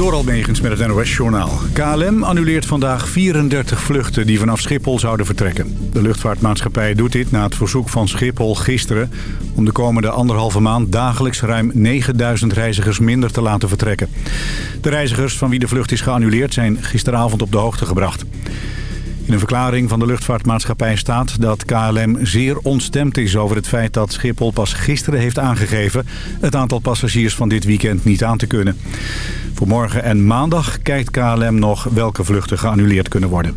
Door Almegens met het NOS-journaal. KLM annuleert vandaag 34 vluchten die vanaf Schiphol zouden vertrekken. De luchtvaartmaatschappij doet dit na het verzoek van Schiphol gisteren... om de komende anderhalve maand dagelijks ruim 9000 reizigers minder te laten vertrekken. De reizigers van wie de vlucht is geannuleerd zijn gisteravond op de hoogte gebracht. In een verklaring van de luchtvaartmaatschappij staat dat KLM zeer ontstemd is over het feit dat Schiphol pas gisteren heeft aangegeven het aantal passagiers van dit weekend niet aan te kunnen. Voor morgen en maandag kijkt KLM nog welke vluchten geannuleerd kunnen worden.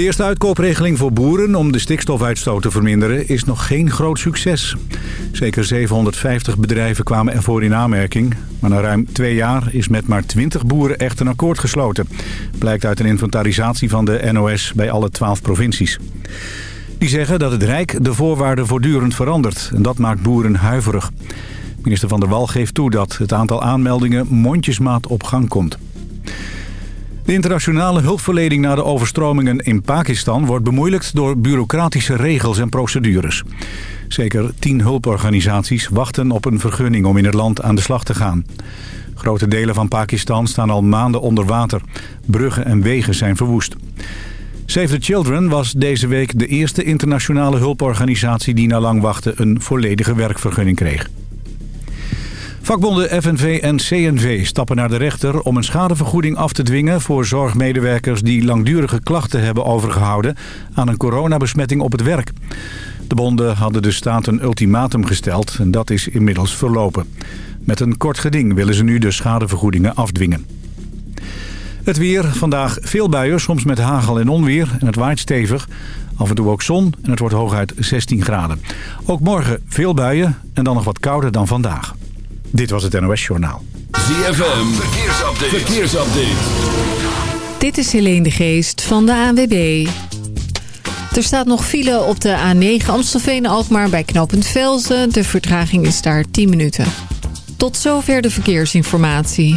De eerste uitkoopregeling voor boeren om de stikstofuitstoot te verminderen is nog geen groot succes. Zeker 750 bedrijven kwamen ervoor in aanmerking. Maar na ruim twee jaar is met maar 20 boeren echt een akkoord gesloten. Blijkt uit een inventarisatie van de NOS bij alle 12 provincies. Die zeggen dat het Rijk de voorwaarden voortdurend verandert. En dat maakt boeren huiverig. Minister Van der Wal geeft toe dat het aantal aanmeldingen mondjesmaat op gang komt. De internationale hulpverlening na de overstromingen in Pakistan wordt bemoeilijkt door bureaucratische regels en procedures. Zeker tien hulporganisaties wachten op een vergunning om in het land aan de slag te gaan. Grote delen van Pakistan staan al maanden onder water. Bruggen en wegen zijn verwoest. Save the Children was deze week de eerste internationale hulporganisatie die na lang wachten een volledige werkvergunning kreeg. Vakbonden FNV en CNV stappen naar de rechter om een schadevergoeding af te dwingen voor zorgmedewerkers die langdurige klachten hebben overgehouden aan een coronabesmetting op het werk. De bonden hadden de staat een ultimatum gesteld en dat is inmiddels verlopen. Met een kort geding willen ze nu de schadevergoedingen afdwingen. Het weer, vandaag veel buien, soms met hagel en onweer en het waait stevig. Af en toe ook zon en het wordt hooguit 16 graden. Ook morgen veel buien en dan nog wat kouder dan vandaag. Dit was het NOS Journaal. ZFM, verkeersupdate. verkeersupdate. Dit is Helene de Geest van de ANWB. Er staat nog file op de A9 Amstelveen-Alkmaar bij knooppunt Velzen. De vertraging is daar 10 minuten. Tot zover de verkeersinformatie.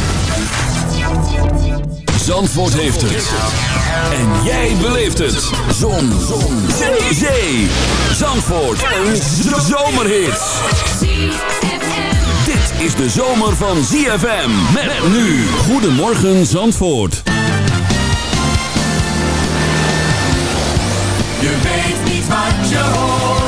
Zandvoort heeft het. En jij beleeft het. Zon. Zon. Zee. Zee. Zandvoort. Een zomerhit. Dit is de zomer van ZFM. Met nu. Goedemorgen Zandvoort. Je weet niet wat je hoort.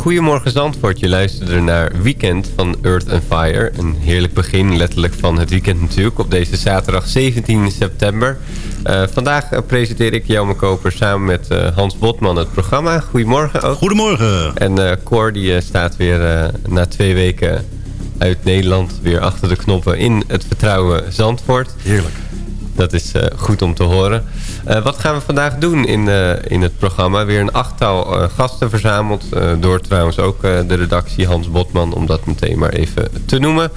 Goedemorgen Zandvoort. Je luisterde naar Weekend van Earth and Fire. Een heerlijk begin, letterlijk van het weekend natuurlijk... op deze zaterdag 17 september. Eh, vandaag eh, presenteer ik Jelme Koper samen met eh, Hans Botman het programma. Goedemorgen ook. Goedemorgen. En eh Cor die staat weer na twee weken uit Nederland... weer achter de knoppen in het vertrouwen Zandvoort. Heerlijk. Dat is goed om te horen. Eh, wat gaan we vandaag doen in, eh, in het programma? Weer een achttal eh, gasten verzameld. door trouwens ook de redactie Hans Botman. Om dat meteen maar even te noemen.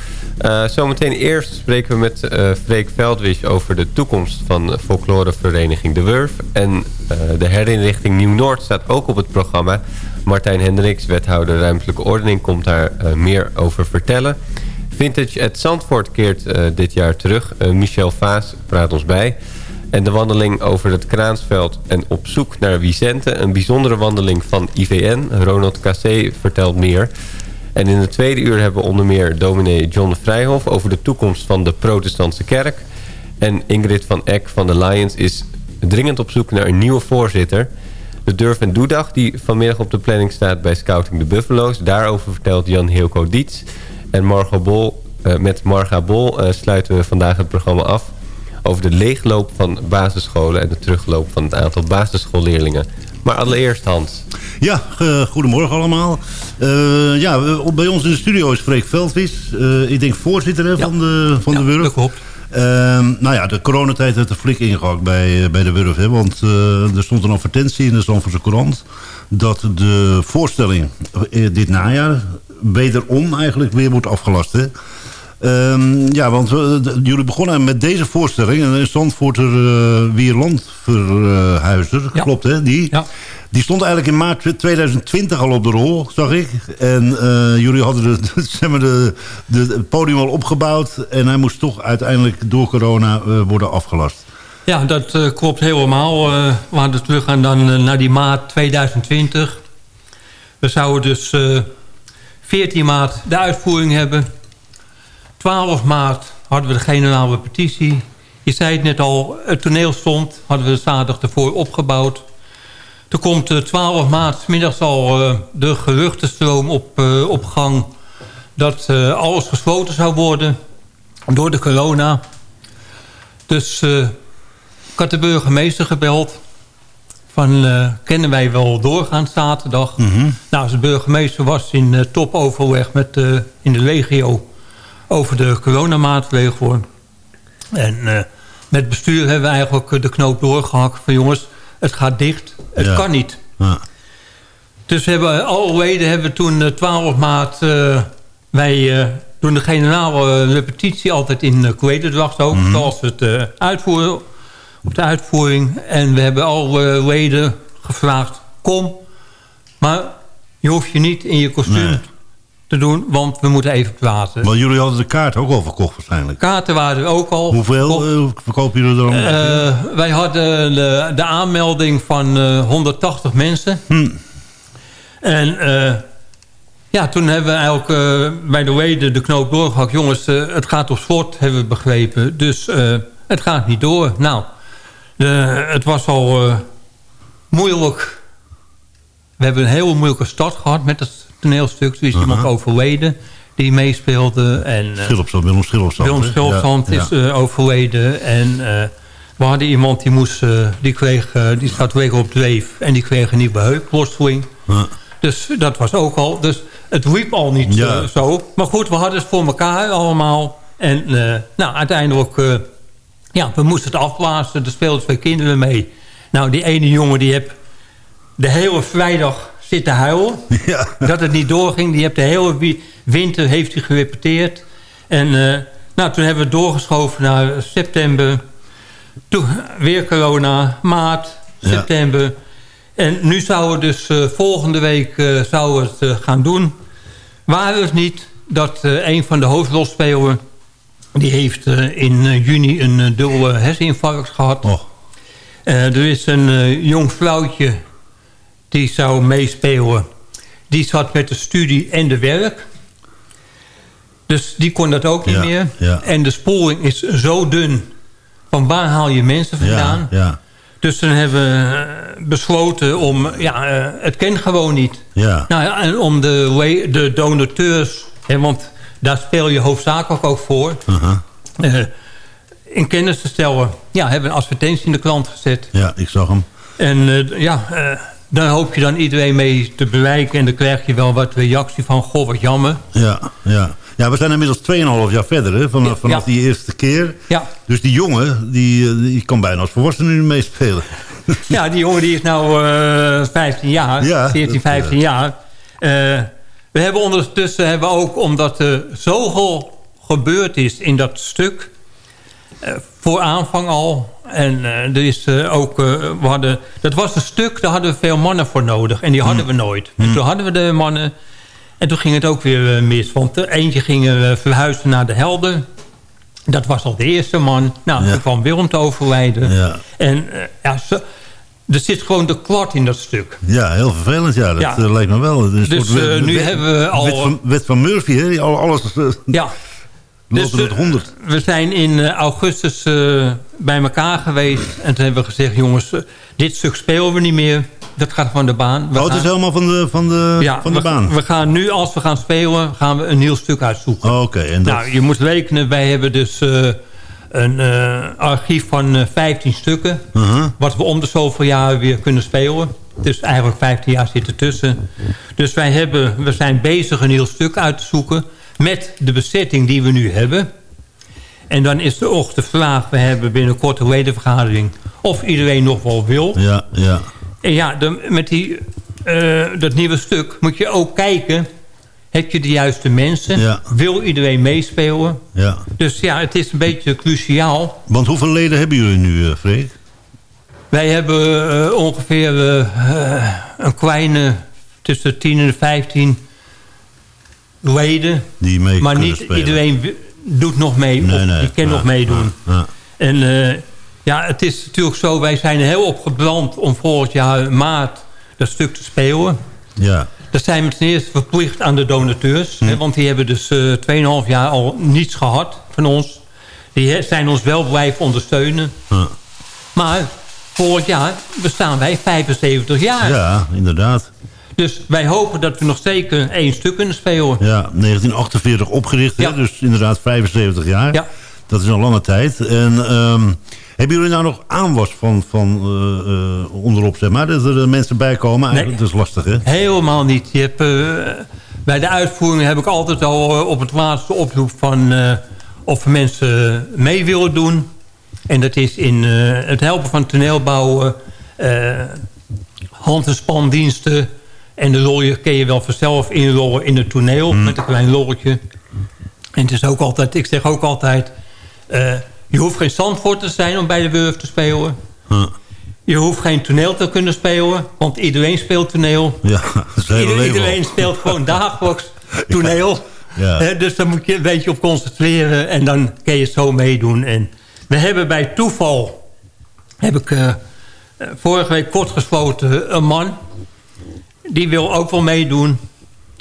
Zometeen eerst spreken we met Freek Veldwisch over de toekomst van folklorevereniging De Wurf. En de herinrichting Nieuw-Noord staat ook op het programma. Martijn Hendricks, wethouder ruimtelijke ordening, komt daar meer over vertellen. Vintage at Zandvoort keert dit jaar terug. Michel Vaas praat ons bij. En de wandeling over het Kraansveld en op zoek naar Vicente. Een bijzondere wandeling van IVN. Ronald Cassé vertelt meer. En in het tweede uur hebben we onder meer dominee John Vrijhof... over de toekomst van de protestantse kerk. En Ingrid van Eck van de Lions is dringend op zoek naar een nieuwe voorzitter. De Durf en Doedag die vanmiddag op de planning staat bij Scouting de Buffalo's. Daarover vertelt Jan Hilco Diets. En Margot Bol, eh, met Marga Bol eh, sluiten we vandaag het programma af... over de leegloop van basisscholen en de terugloop van het aantal basisschoolleerlingen. Maar allereerst Hans. Ja, goedemorgen allemaal. Eh, ja, we- bij ons in de studio is Freek Veldwies. Eh, ik denk voorzitter hè, van de, van de Wurf. dat klopt. Ehm, nou ja, de coronatijd heeft de flik ingehakt bij, eh, bij de Wurf. Hè, want eh, er stond een advertentie in de Zandvoortse Courant... dat de voorstelling dit najaar wederom eigenlijk weer wordt afgelast. Hè. Ehm, ja, want de- jullie begonnen met deze voorstelling. En Zandvoorter uh, Wierlandverhuizer, Ja. klopt hè? Die, Ja. die stond eigenlijk in maart 2020 al op de rol, zag ik. En eh, jullie hadden de, zeg maar de, de, het podium al opgebouwd. En hij moest toch uiteindelijk door corona eh, worden afgelast. Ja, dat eh, klopt helemaal. Eh, we hadden teruggaan dan eh, naar die maart 2020. We zouden dus eh 14 maart de uitvoering hebben. 12 maart hadden we de generale petitie. Je zei het net al, het toneel stond. Hadden we de zaterdag ervoor opgebouwd. Toen komt eh, 12 maart 's middags al eh, de geruchtenstroom op, eh, op gang... dat eh, alles gesloten zou worden door de corona. Dus eh, ik had de burgemeester gebeld. Van, eh, kennen wij wel doorgaan zaterdag? Nou, de burgemeester was in eh, topoverleg met, eh, in de regio... over de coronamaatregelen. En eh, met bestuur hebben we eigenlijk eh, de knoop doorgehakt... van jongens, het gaat dicht, het Ja. kan niet. Ja. Dus we hebben al reden hebben we toen eh, 12 maart... eh, wij eh, doen de generale repetitie altijd in uh, Kwedendracht ook. Zoals we het eh, uitvoeren op de uitvoering. En we hebben al eh, leden gevraagd... kom, maar je hoeft je niet in je kostuum Nee. Te doen... want we moeten even praten. Maar jullie hadden de kaart ook al verkocht waarschijnlijk. Kaarten waren er ook al. Hoeveel verkocht. eh, verkopen jullie er dan? Eh, wij hadden de, de aanmelding van eh, 180 mensen. Hm. En eh, ja, toen hebben we eigenlijk eh, bij de leden de knoop doorgehakt. Jongens, eh, het gaat op slot, hebben we begrepen. Dus eh, het gaat niet door. Nou, de- het was al eh, moeilijk. We hebben een hele moeilijke start gehad met het toneelstuk. Er is iemand overleden die meespeelde. En, eh, Schilopzand, Willem Ja, is ja. eh, overleden. En eh, we hadden iemand die moest, die kreeg, die zat weer op dreef. En die kreeg een nieuwe. Ja. Dus dat was ook al. Dus het liep al niet zo. Maar goed, we hadden het voor elkaar allemaal. En nou, uiteindelijk, ja, we moesten het afblazen. Er speelden twee kinderen mee. Nou, die ene jongen die heb de hele vrijdag zitten huilen. Ja. Dat het niet doorging. Die heeft de hele wi- winter heeft hij gerepeteerd. En eh, nou, toen hebben we doorgeschoven naar september. Toen weer corona, maart, Ja. september. En nu zouden we dus eh, volgende week eh, zouden we het gaan doen. Waar het niet dat een van de hoofdrolspelers... die heeft in juni een dubbele herseninfarct gehad. Oh. Er is een jong vrouwtje die zou meespelen. Die zat met de studie en de werk. Dus die kon dat ook niet Ja, meer. ja. En de sporing is zo dun. Van waar haal je mensen vandaan? Ja. Dus dan hebben we eh, besloten om... Ja, eh, het kent gewoon niet. Ja. Nou ja, en om de, de donateurs... Hè, want daar speel je hoofdzakelijk ook voor... Aha. eh, in kennis te stellen. Ja, hebben we een advertentie in de krant gezet. Ja, ik zag hem. En ja, daar hoop je dan iedereen mee te bereiken. En dan krijg je wel wat reactie van... Goh, wat jammer. Ja, ja. ja, we zijn inmiddels 2,5 jaar verder hè, vanaf, vanaf Ja. die eerste keer. Ja, Dus die jongen, die, eh, die kan bijna als volwassene nu meespelen. ja die jongen die is nou eh 15 jaar. Ja, 14, dat, 15 jaar. Eh, we hebben ondertussen hebben we ook, omdat er zoveel gebeurd is in dat stuk... voor aanvang al. En eh, er is eh, ook, we hadden, dat was een stuk, daar hadden we veel mannen voor nodig. En die hadden we nooit. En toen hadden we de mannen. En toen ging het ook weer mis. Want eentje ging verhuizen naar de Helden. Dat was al de eerste man. Nou, Ja. toen kwam Willem te overlijden. Ja. En ja, zo, er zit gewoon de klart in dat stuk. Ja, heel vervelend. Ja, dat Ja. lijkt me wel. Dus, soort eh, nu hebben we al- Wet van, wet van Murphy, hè? Alles eh, Dus, met eh, 100. We zijn in eh, augustus eh, bij elkaar geweest. En toen hebben we gezegd, jongens, eh, dit stuk spelen we niet meer. Dat gaat van de baan. We Oh, het is helemaal van de, van de, ja, van de we, baan. We gaan nu, als we gaan spelen, gaan we een nieuw stuk uitzoeken. Oh, Oké, en dat... Nou, je moet rekenen, wij hebben dus een archief van eh 15 stukken. Uh-huh. Wat we om de zoveel jaar weer kunnen spelen. Dus eigenlijk 15 jaar zit ertussen. Dus wij hebben, we zijn bezig een heel stuk uit te zoeken... met de bezetting die we nu hebben. En dan is er ook de vraag... we hebben binnenkort een ledenvergadering... of iedereen nog wel wil. Ja, ja. En ja, de, met die, eh, dat nieuwe stuk moet je ook kijken... heb je de juiste mensen? Ja. Wil iedereen meespelen? ja. Dus ja, het is een beetje cruciaal. Want hoeveel leden hebben jullie nu, Freek? Wij hebben eh, ongeveer een kleine tussen de 10 en de 15 leden. Die mee Maar niet spelen? iedereen doet nog mee. Nee, of nee. die kan Ja, nog meedoen. ja. En eh, ja, het is natuurlijk zo, wij zijn heel op gebrand om volgend jaar maart dat stuk te spelen. Ja, Dat zijn we ten eerste verplicht aan de donateurs. Hm. Hè, want die hebben dus eh 2,5 jaar al niets gehad van ons. Die zijn ons wel blijven ondersteunen. ja. Maar volgend jaar bestaan wij 75 jaar. ja inderdaad. Dus wij hopen dat we nog zeker één stuk kunnen spelen. Ja, 1948 opgericht, Ja. hè? dus inderdaad 75 jaar. Ja. Dat is een lange tijd. En ehm, hebben jullie nou nog aanwas van, van eh, eh, onderop, zeg maar? Dat er eh, mensen bij komen? Eigenlijk, Dat is lastig, hè? Helemaal niet. Je hebt, bij de uitvoering heb ik altijd al op het laatste oproep van... of mensen mee willen doen. En dat is in het helpen van toneelbouwen... hand- en spandiensten... En de rol kun je wel vanzelf inrollen in het toneel... met een klein lolletje. En het is ook altijd... Ik zeg ook altijd... eh, je hoeft geen Zandvoort te zijn om bij de Wurf te spelen. Huh. Je hoeft geen toneel te kunnen spelen, want iedereen speelt toneel. Ja, Ieder- iedereen speelt gewoon dagelijks toneel. Ja. Dus daar moet je een beetje op concentreren en dan kun je het zo meedoen. En we hebben bij toeval, heb ik eh, vorige week kort gesloten, een man. Die wil ook wel meedoen.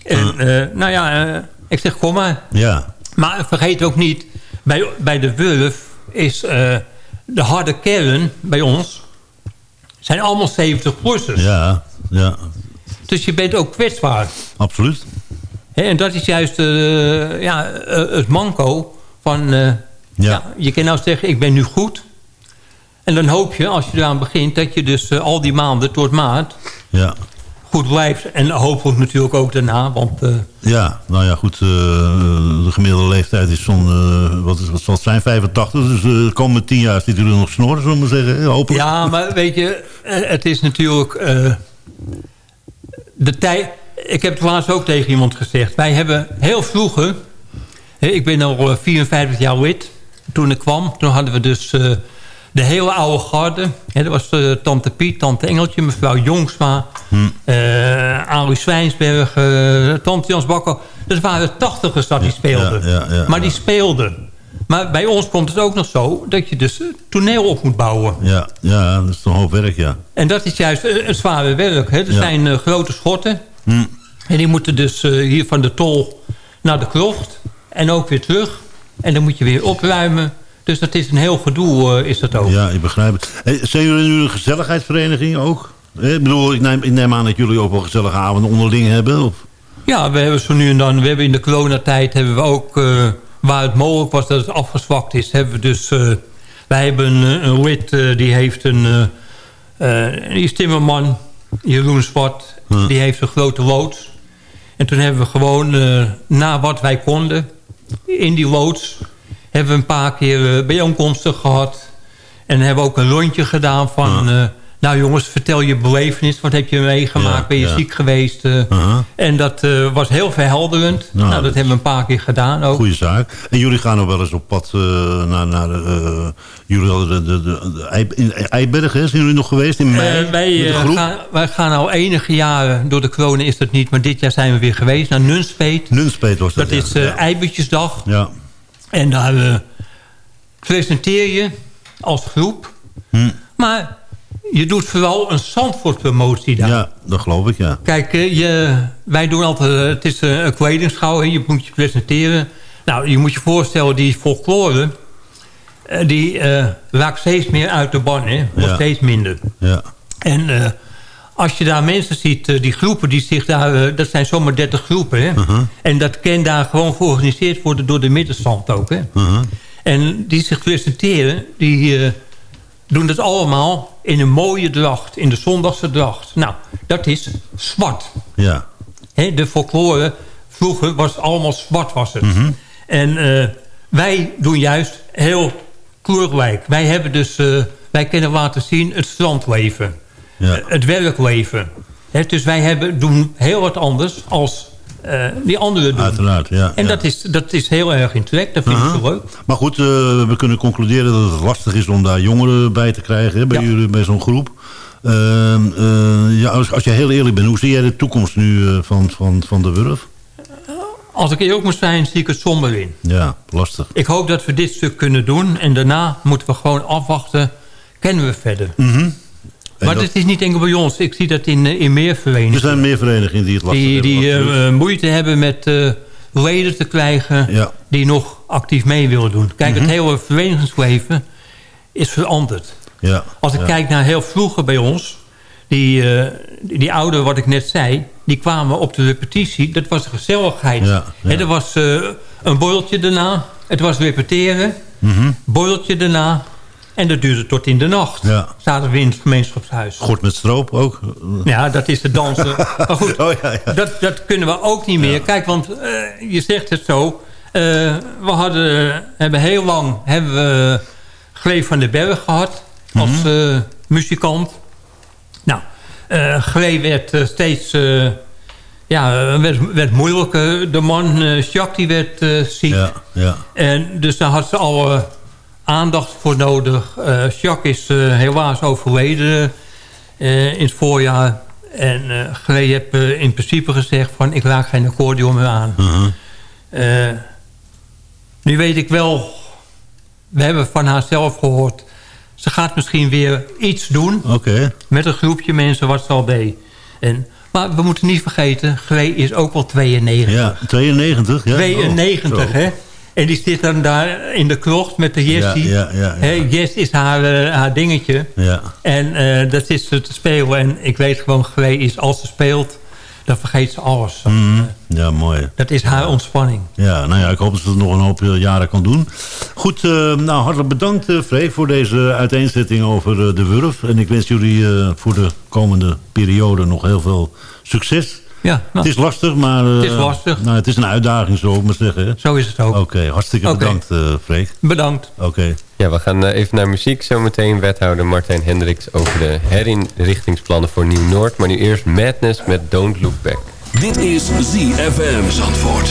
En eh, nou ja, eh, ik zeg kom maar. Ja, Maar vergeet ook niet, bij, bij de Wurf is eh, de harde kern bij ons... zijn allemaal 70-plussers. ja, ja, Dus je bent ook kwetsbaar. absoluut. En dat is juist ja, het manco van... eh, ja. je kan nou zeggen, ik ben nu goed. En dan hoop je, als je eraan begint... dat je dus al die maanden tot maart Ja. Goed blijft. En hopelijk natuurlijk ook daarna, want... eh, Ja, nou ja, goed. eh, de gemiddelde leeftijd is zo'n, eh, wat, is, wat zal het zijn, 85. Dus de komende 10 jaar zitten jullie nog snoren, zullen we zeggen. Ja, hopelijk. Ja, maar weet je, het is natuurlijk... de tijd... Ik heb het laatst ook tegen iemand gezegd. Wij hebben heel vroeger... Ik ben al eh, 54 jaar lid. Toen ik kwam, toen hadden we dus de hele oude garde. Hè, dat was eh, tante Piet, tante Engeltje, mevrouw Jongsma... Zwijnsberg, eh, tante Jans Bakker. Dat waren tachtigers dat die speelden. ja, ja, ja, maar die speelden. Maar bij ons komt het ook nog zo... dat je dus toneel op moet bouwen. Ja, ja, dat is toch een hoop werk, ja. En dat is juist een, zware werk. Hè? Er zijn grote schotten. Hm. En die moeten dus hier van de tol naar de krocht. En ook weer terug. En dan moet je weer opruimen. Dus dat is een heel gedoe, eh, is dat ook. Ja, ik begrijp het. Hey, zijn jullie nu een gezelligheidsvereniging ook? Eh, Ik bedoel, ik neem, ik neem aan dat jullie ook wel gezellige avonden onderling hebben. Of? Ja, we hebben zo nu en dan, we hebben in de coronatijd hebben we ook, eh, waar het mogelijk was dat het afgezwakt is, hebben we dus, eh, wij hebben een, een lid eh, die heeft een, eh, eh, die is timmerman, Jeroen Zwart, Ja. die heeft een grote loods. En toen hebben we gewoon, eh, na wat wij konden, in die loods, hebben we een paar keer eh, bijeenkomsten gehad. En hebben ook een rondje gedaan van... eh, nou jongens, vertel je belevenis. Wat heb je meegemaakt? Ja, ben je ja. ziek geweest? eh? Aha. En dat was heel verhelderend. Nou, Nou, dat dat hebben we een paar keer gedaan ook. Goeie zaak. En jullie gaan ook wel eens op pad naar... naar jullie hadden de, de, de, in hè? zijn jullie nog geweest in mei? Wij, gaan, wij gaan al enige jaren, door de corona is dat niet... maar dit jaar zijn we weer geweest naar Nunspeet. Nunspeet was dat, Dat is. Eibertjesdag. ja. En daar presenteer je als groep. Hm. Maar je doet vooral een Zandvoort-promotie daar. ja, dat geloof ik, ja. Kijk, eh, je, wij doen altijd... eh, Het is eh, een kledingschouw, hè, je moet je presenteren. Nou, je moet je voorstellen, die folklore... die eh, raakt steeds meer uit de ban, hè. Wordt Ja. steeds minder. ja. En als je daar mensen ziet, eh, die groepen die zich daar... eh, dat zijn zomaar 30 groepen, hè. Uh-huh. En dat kan daar gewoon georganiseerd worden door de middenstand ook, hè. Uh-huh. En die zich presenteren, die eh, doen dat allemaal in een mooie dracht. In de zondagse dracht. Nou, dat is zwart. ja. Hè, de folklore, vroeger was het allemaal zwart was het. Mhm. En wij doen juist heel kleurrijk. Wij hebben dus, wij kunnen laten zien het strandleven. Ja. Het werkleven. Hè, dus wij hebben, doen heel wat anders als eh, die anderen doen. Uiteraard, ja. En ja. dat, is, dat is heel erg in trek. Dat vind ik zo leuk. Maar goed, eh, we kunnen concluderen dat het lastig is om daar jongeren bij te krijgen hè, bij Ja. jullie, bij zo'n groep. Ehm, eh, ja, als, als je heel eerlijk bent, hoe zie jij de toekomst nu van, van, van de Wurf? Als ik eerlijk moet zijn, zie ik het somber in. Ja, lastig. Ik hoop dat we dit stuk kunnen doen. En daarna moeten we gewoon afwachten. Kennen we verder. Mhm. Maar dat- het is niet enkel bij ons. Ik zie dat in, eh, in meer er verenigingen. zijn meer verenigingen die het lastig Die, hebben. die eh, moeite hebben met eh, leden te krijgen... Ja. die nog actief mee willen doen. Kijk, Mhm. het hele verenigingsleven is veranderd. ja. Als ik ja. kijk naar heel vroeger bij ons... die, die, ouderen, wat ik net zei... die kwamen op de repetitie. Dat was gezelligheid. Ja. Hè, er was een borreltje daarna. Het was repeteren. Mhm. Borreltje daarna. En dat duurde tot in de nacht. Ja. Zaten we in het gemeenschapshuis. Gort met stroop ook. Ja, dat is de dansen. maar goed, Oh, ja, ja. Dat, dat kunnen we ook niet meer. Kijk, want eh, je zegt het zo. eh, we hadden, hebben heel lang hebben we Gleef van den Berg gehad. Als Mhm. eh, muzikant. Nou, Glee werd steeds... ja, werd, werd moeilijker. De man, Jacques, die werd ziek. Ja, ja. En dus daar had ze al aandacht voor nodig. Eh Jacques is eh, helaas overleden eh, in het voorjaar. En Glee heeft eh, in principe gezegd van ik raak geen accordeon meer aan. Eh, nu weet ik wel, we hebben van haar zelf gehoord... ze gaat misschien weer iets doen met een groepje mensen wat ze al deed. En, maar we moeten niet vergeten, Glee is ook wel 92. Ja, 92. Ja. 92, Oh, zo. hè? En die zit dan daar in de krocht met de Jessie. Ja, ja, ja, ja. Hè, Jess is haar, eh, haar dingetje. Ja. En eh, dat is ze te spelen. En ik weet gewoon, Glee is als ze speelt, dan vergeet ze alles. Mhm. Ja, mooi. Dat is haar ontspanning. Ja, nou ja, ik hoop dat ze het nog een hoop eh, jaren kan doen. Goed, nou hartelijk bedankt Freek voor deze uiteenzetting over de Wurf. En ik wens jullie voor de komende periode nog heel veel succes. Ja, nou, Het is lastig, maar... eh, Het is lastig. Nou, het is een uitdaging, zo ik maar zeggen. hè. zo is het ook. Oké, hartstikke bedankt uh, Freek. Bedankt. Oké. Ja, we gaan eh, even naar muziek. Zometeen wethouder Martijn Hendricks over de herinrichtingsplannen voor Nieuw-Noord. Maar nu eerst Madness met Don't Look Back. Dit is ZFM Zandvoort.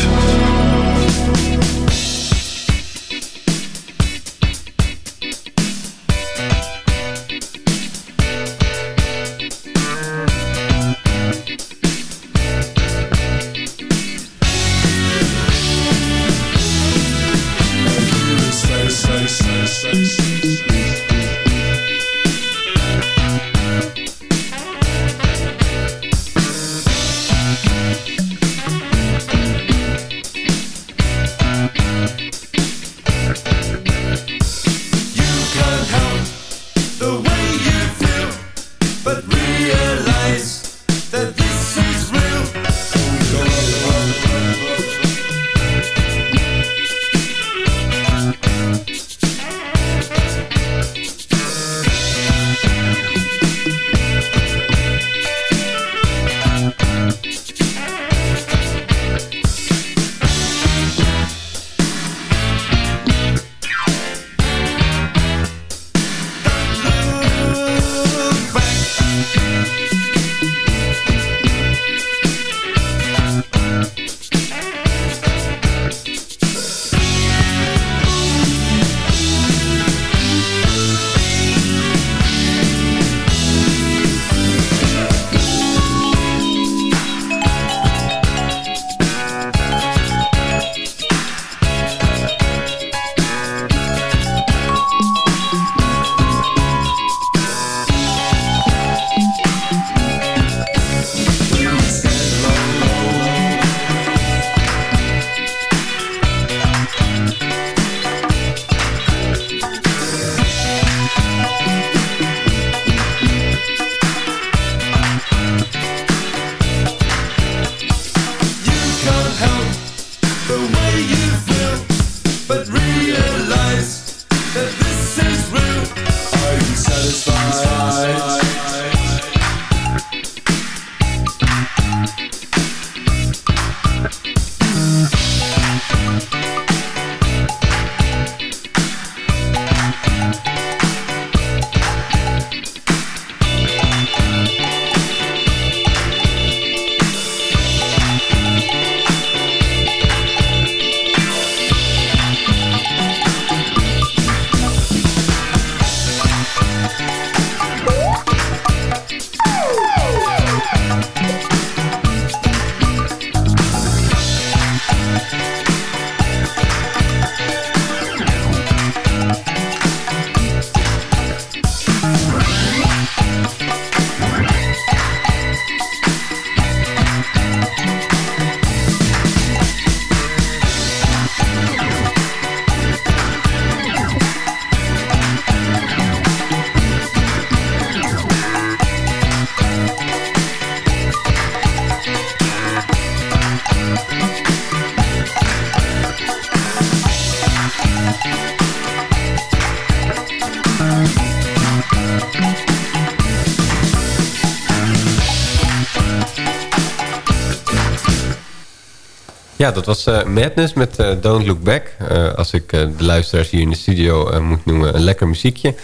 Ja, dat was eh, Madness met eh, Don't Look Back. Eh, als ik de luisteraars hier in de studio moet noemen, een lekker muziekje.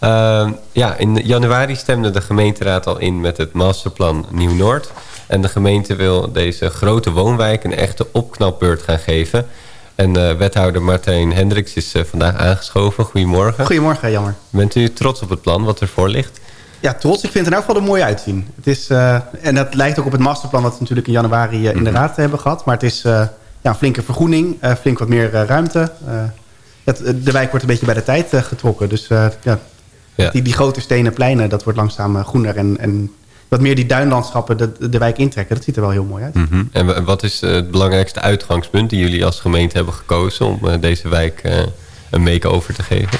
Uh, ja, in januari stemde de gemeenteraad al in met het masterplan Nieuw-Noord. En de gemeente wil deze grote woonwijk een echte opknapbeurt gaan geven. En wethouder Martijn Hendricks is vandaag aangeschoven. Goedemorgen. Goedemorgen, jammer. Bent u trots op het plan wat ervoor ligt? Ja, trots. Ik vind het in elk geval er mooi uitzien. Het is, uh, en dat lijkt ook op het masterplan dat we natuurlijk in januari -hmm. in de raad hebben gehad. Maar het is ja, een flinke vergroening, flink wat meer ruimte. Het, de wijk wordt een beetje bij de tijd getrokken. Dus ja, ja. Die, die grote stenen pleinen, dat wordt langzaam groener. En, en wat meer die duinlandschappen de, de wijk intrekken. Dat ziet er wel heel mooi uit. Mm -hmm. En wat is het belangrijkste uitgangspunt die jullie als gemeente hebben gekozen... om deze wijk een make-over te geven?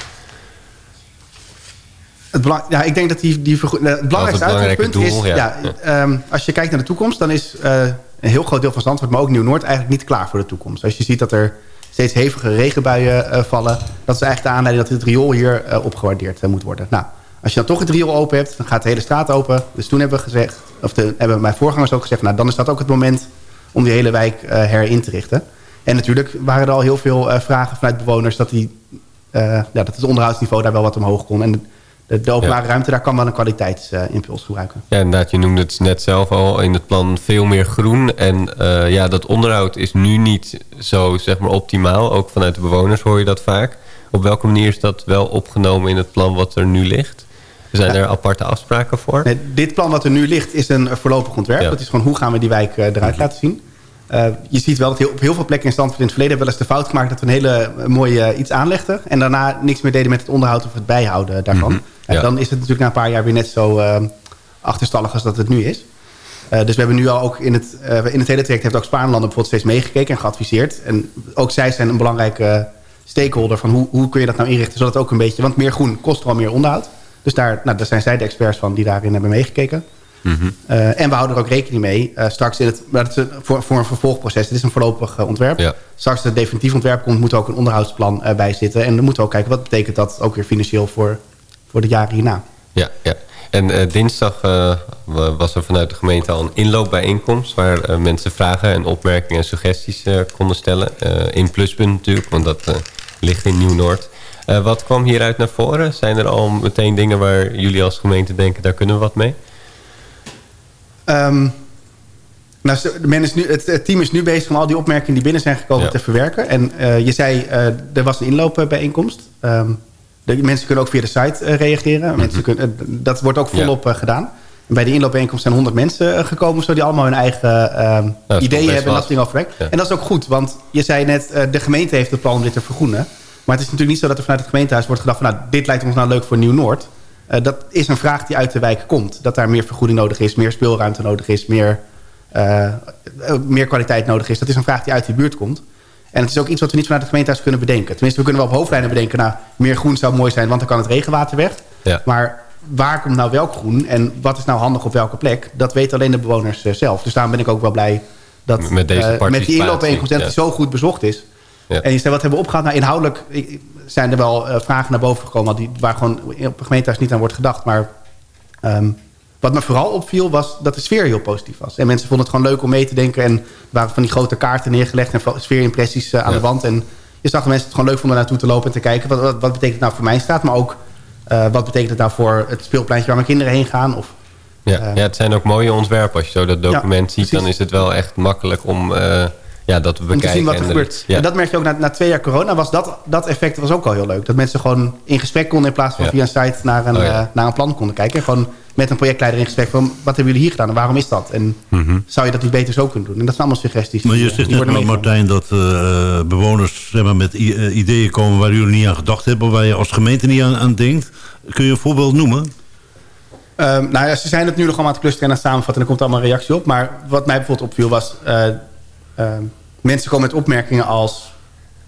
Het belang, ja, ik denk dat die, die het belangrijkste het uitgangspunt doel, is... Ja. ja um, als je kijkt naar de toekomst, dan is uh, een heel groot deel van Zandvoort... maar ook Nieuw-Noord eigenlijk niet klaar voor de toekomst. Als je ziet dat er steeds hevige regenbuien vallen... dat is eigenlijk de aanleiding dat het riool hier opgewaardeerd moet worden. Nou, als je dan toch het riool open hebt, dan gaat de hele straat open. Dus toen hebben we gezegd, of de, hebben mijn voorgangers ook gezegd... nou, dan is dat ook het moment om die hele wijk uh, herin te richten. En natuurlijk waren er al heel veel uh, vragen vanuit bewoners... dat, die, uh, ja, dat het onderhoudsniveau daar wel wat omhoog kon. En de, openbare ja. ruimte, daar kan wel een kwaliteitsimpuls gebruiken. Ja, inderdaad. Je noemde het net zelf al in het plan veel meer groen. En ja, dat onderhoud is nu niet zo zeg maar, optimaal. Ook vanuit de bewoners hoor je dat vaak. Op welke manier is dat wel opgenomen in het plan wat er nu ligt? Zijn er aparte afspraken voor? Nee, dit plan wat er nu ligt is een voorlopig ontwerp. Ja. Dat is gewoon hoe gaan we die wijk uh, eruit laten zien. Uh, je ziet wel dat heel, op heel veel plekken in Stanford in het verleden... wel eens de fout gemaakt dat we een hele mooie uh, iets aanlegden... en daarna niks meer deden met het onderhoud of het bijhouden daarvan. Mm -hmm. Ja. Dan is het natuurlijk na een paar jaar weer net zo achterstallig als dat het nu is. dus we hebben nu al ook in het, in het hele traject... heeft ook Spaanlanden bijvoorbeeld steeds meegekeken en geadviseerd. En ook zij zijn een belangrijke stakeholder... van hoe, hoe kun je dat nou inrichten zodat het ook een beetje... want meer groen kost wel meer onderhoud... Dus daar, nou, daar zijn zij de experts van die daarin hebben meegekeken. Mm -hmm. uh, en we houden er ook rekening mee. Uh, straks in het, maar het is voor, voor een vervolgproces. Het is een voorlopig uh, ontwerp. Ja. Straks het definitief ontwerp komt, moet ook een onderhoudsplan bij zitten. En dan moeten we ook kijken wat betekent dat ook weer financieel voor, voor de jaren hierna. Ja, ja. En dinsdag was er vanuit de gemeente al een inloopbijeenkomst... waar mensen vragen en opmerkingen en suggesties konden stellen. in Pluspunt natuurlijk, want dat ligt in Nieuw-Noord. Wat kwam hieruit naar voren? Zijn er al meteen dingen waar jullie als gemeente denken... daar kunnen we wat mee? Um, nou, men is nu, het, het, team is nu bezig om al die opmerkingen die binnen zijn gekomen ja. te verwerken. En je zei, er was een inloopbijeenkomst. Um, de mensen kunnen ook via de site reageren. Mm -hmm. mensen kunnen, dat wordt ook volop ja. gedaan. En bij de inloopbijeenkomst zijn 100 mensen gekomen... zodat die allemaal hun eigen nou, ideeën hebben en dat ding. En dat is ook goed, want je zei net... de gemeente heeft het plan om dit te vergroenen... Maar het is natuurlijk niet zo dat er vanuit het gemeentehuis wordt gedacht... van nou, dit lijkt ons nou leuk voor Nieuw-Noord. Uh, dat is een vraag die uit de wijk komt. Dat daar meer vergoeding nodig is, meer speelruimte nodig is... meer, uh, meer kwaliteit nodig is. Dat is een vraag die uit die buurt komt. En het is ook iets wat we niet vanuit het gemeentehuis kunnen bedenken. Tenminste, we kunnen wel op hoofdlijnen bedenken... nou, meer groen zou mooi zijn, want dan kan het regenwater weg. Ja. Maar waar komt nou welk groen en wat is nou handig op welke plek... dat weten alleen de bewoners uh, zelf. Dus daarom ben ik ook wel blij dat met, deze met die inloopbijeenkomst... Ja. dat het zo goed bezocht is... Ja. En je zei, wat hebben we opgehaald? Nou, inhoudelijk zijn er wel uh, vragen naar boven gekomen... Die, waar gewoon op het gemeentehuis niet aan wordt gedacht. Maar um, wat me vooral opviel was dat de sfeer heel positief was. En mensen vonden het gewoon leuk om mee te denken. En er waren van die grote kaarten neergelegd... en sfeerimpressies uh, aan ja. de wand. En je zag dat mensen het gewoon leuk vonden naartoe te lopen... en te kijken, wat, wat, wat betekent het nou voor mijn straat? Maar ook, uh, wat betekent het nou voor het speelpleintje... waar mijn kinderen heen gaan? Of, ja, ja, het zijn ook mooie ontwerpen. Als je zo dat document ja, ziet, dan is het wel echt makkelijk om ja, dat we bekijken. Om te zien wat er gebeurt. Ja. En dat merk je ook na, na, twee jaar corona. Was dat, dat effect was ook al heel leuk. Dat mensen gewoon in gesprek konden... in plaats van ja. via een site naar een, oh, ja. uh, naar een plan konden kijken. En gewoon met een projectleider in gesprek van... wat hebben jullie hier gedaan en waarom is dat? En mm -hmm. zou je dat niet beter zo kunnen doen? En dat zijn allemaal suggesties. Maar je zegt net maar, Martijn, dat uh, bewoners zeg maar, met ideeën komen... waar jullie niet aan gedacht hebben... waar je als gemeente niet aan, aan denkt. Kun je een voorbeeld noemen? Um, nou ja, ze zijn het nu nog allemaal aan het clusteren en aan het samenvatten... en er komt allemaal een reactie op. Maar wat mij bijvoorbeeld opviel was... Uh, mensen komen met opmerkingen als...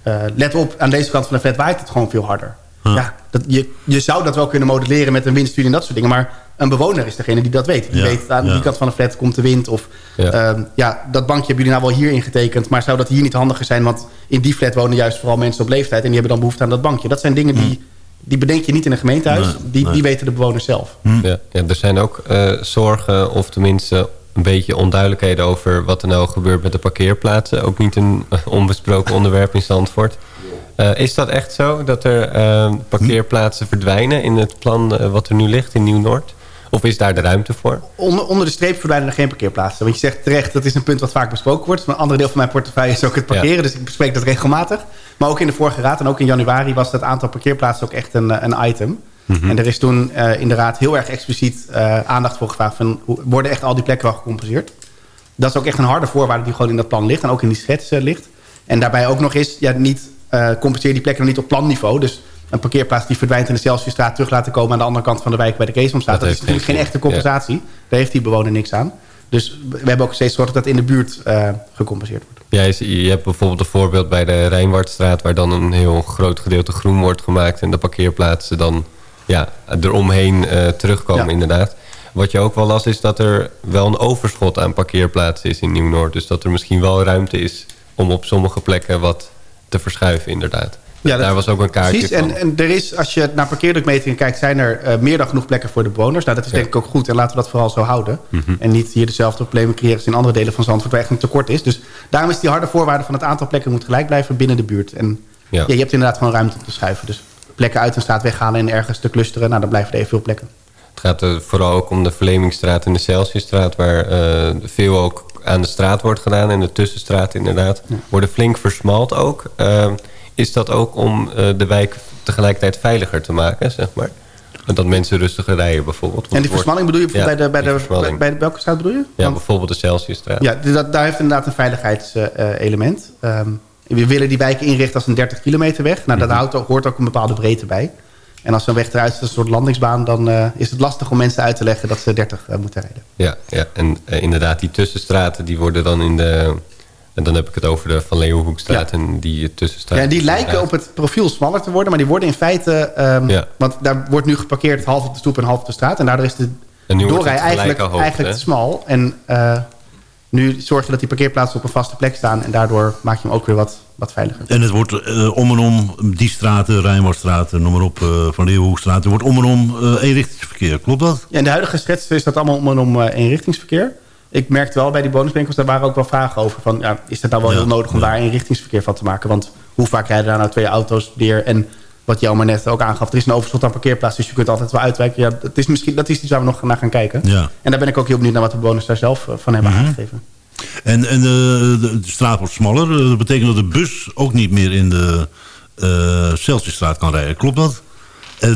Uh, let op, aan deze kant van de flat waait het gewoon veel harder. Huh. Ja, dat, je, je zou dat wel kunnen modelleren met een windstudie en dat soort dingen. Maar een bewoner is degene die dat weet. Die ja. weet, aan ja. die kant van de flat komt de wind. Of ja. Uh, ja, dat bankje hebben jullie nou wel hier ingetekend. Maar zou dat hier niet handiger zijn? Want in die flat wonen juist vooral mensen op leeftijd. En die hebben dan behoefte aan dat bankje. Dat zijn dingen die... Die bedenk je niet in een gemeentehuis. Nee, die, nee. die weten de bewoners zelf. Hm. Ja, ja, er zijn ook uh, zorgen of tenminste een beetje onduidelijkheden over wat er nou gebeurt met de parkeerplaatsen. Ook niet een onbesproken onderwerp in Zandvoort. Eh, is dat echt zo, dat er eh, parkeerplaatsen verdwijnen in het plan eh, wat er nu ligt in Nieuw-Noord? Of is daar de ruimte voor? Onder, onder de streep verdwijnen er geen parkeerplaatsen. Want je zegt terecht, dat is een punt wat vaak besproken wordt. Een ander deel van mijn portefeuille is ook het parkeren. Ja. Dus ik bespreek dat regelmatig. Maar ook in de vorige raad en ook in januari was dat aantal parkeerplaatsen ook echt een, een item. Mhm. En er is toen in de raad heel erg expliciet eh, aandacht voor gevraagd... van worden echt al die plekken wel gecompenseerd? Dat is ook echt een harde voorwaarde die gewoon in dat plan ligt. En ook in die schets eh, ligt. En daarbij ook nog eens, ja, niet, compenseer die plekken nog niet op planniveau. Dus een parkeerplaats die verdwijnt in de Celsiusstraat terug laten komen... aan de andere kant van de wijk bij de Keesomstraat. Dat Dat, is natuurlijk geen echte compensatie. Daar heeft die bewoner niks aan. Dus we hebben ook steeds zorgen dat in de buurt gecompenseerd wordt. Ja, je, je hebt bijvoorbeeld een voorbeeld bij de Rijnwaardstraat... waar dan een heel groot gedeelte groen wordt gemaakt... en de parkeerplaatsen dan ja, eromheen eh, terugkomen Ja. inderdaad. Wat je ook wel las is dat er wel een overschot aan parkeerplaatsen is in Nieuw-Noord. Dus dat er misschien wel ruimte is om op sommige plekken wat te verschuiven inderdaad. Ja, Daar was ook een kaartje Precies, van. en, en er is, als je naar parkeerdrukmetingen kijkt... zijn er eh, meer dan genoeg plekken voor de bewoners. Nou, dat is Ja. denk ik ook goed. En laten we dat vooral zo houden. Mhm. En niet hier dezelfde problemen creëren als in andere delen van Zandvoort... waar echt een tekort is. Dus daarom is die harde voorwaarde van het aantal plekken... moet gelijk blijven binnen de buurt. En Ja. ja. je hebt inderdaad gewoon ruimte om te schuiven. Dus plekken uit een straat weghalen en ergens te clusteren... nou, dan blijven er even veel plekken. Het gaat er vooral ook om de Verlemingstraat en de Celsiusstraat... waar eh, veel ook aan de straat wordt gedaan. En de tussenstraat inderdaad. Worden flink versmalt ook. Eh, is dat ook om eh, de wijk tegelijkertijd veiliger te maken, zeg maar? Dat mensen rustiger rijden bijvoorbeeld. En die versmalling bedoel je Ja, bij, de, bij, de, bij, bij welke straat bedoel je? Ja, Want- bijvoorbeeld de Celsiusstraat. Ja, dus dat, daar heeft inderdaad een veiligheidselement. Ehm we willen die wijken inrichten als een 30 kilometer weg. Nou, dat houdt ook, hoort ook een bepaalde breedte bij. En als zo'n weg eruit is als een soort landingsbaan... dan eh, is het lastig om mensen uit te leggen dat ze 30 eh, moeten rijden. Ja, ja. en eh, inderdaad, die tussenstraten die worden dan in de... En dan heb ik het over de Van Leeuwenhoekstraat en die tussenstraat. Ja, die lijken op het profiel smaller te worden... maar die worden in feite... ehm, Ja. Want daar wordt nu geparkeerd half op de stoep en half op de straat. En daardoor is de doorrij eigenlijk, eigenlijk te smal. En nu zorg je dat die parkeerplaatsen op een vaste plek staan... en daardoor maak je hem ook weer wat, wat veiliger. En het wordt eh, om en om, die straten, Rijnwaardstraat, eh, noem maar op, eh, Van Leeuwenhoekstraat... er wordt om en om eh, eenrichtingsverkeer, klopt dat? Ja, in de huidige schets is dat allemaal om en om eenrichtingsverkeer. Ik merkte wel bij die bonuswinkels, daar waren ook wel vragen over. Van, ja, is het nou wel Ja, heel nodig om ja. daar eenrichtingsverkeer van te maken? Want hoe vaak rijden daar nou twee auto's neer? En wat jou maar net ook aangaf, er is een overschot aan parkeerplaats... dus je kunt altijd wel uitwijken. Ja, dat, is misschien, dat is iets waar we nog naar gaan kijken. Ja. En daar ben ik ook heel benieuwd naar wat de bewoners daar zelf eh, van hebben Mhm. aangegeven. En, en eh, de, de straat wordt smaller. Eh, Dat betekent dat de bus ook niet meer in de eh Celsiusstraat kan rijden. Klopt dat?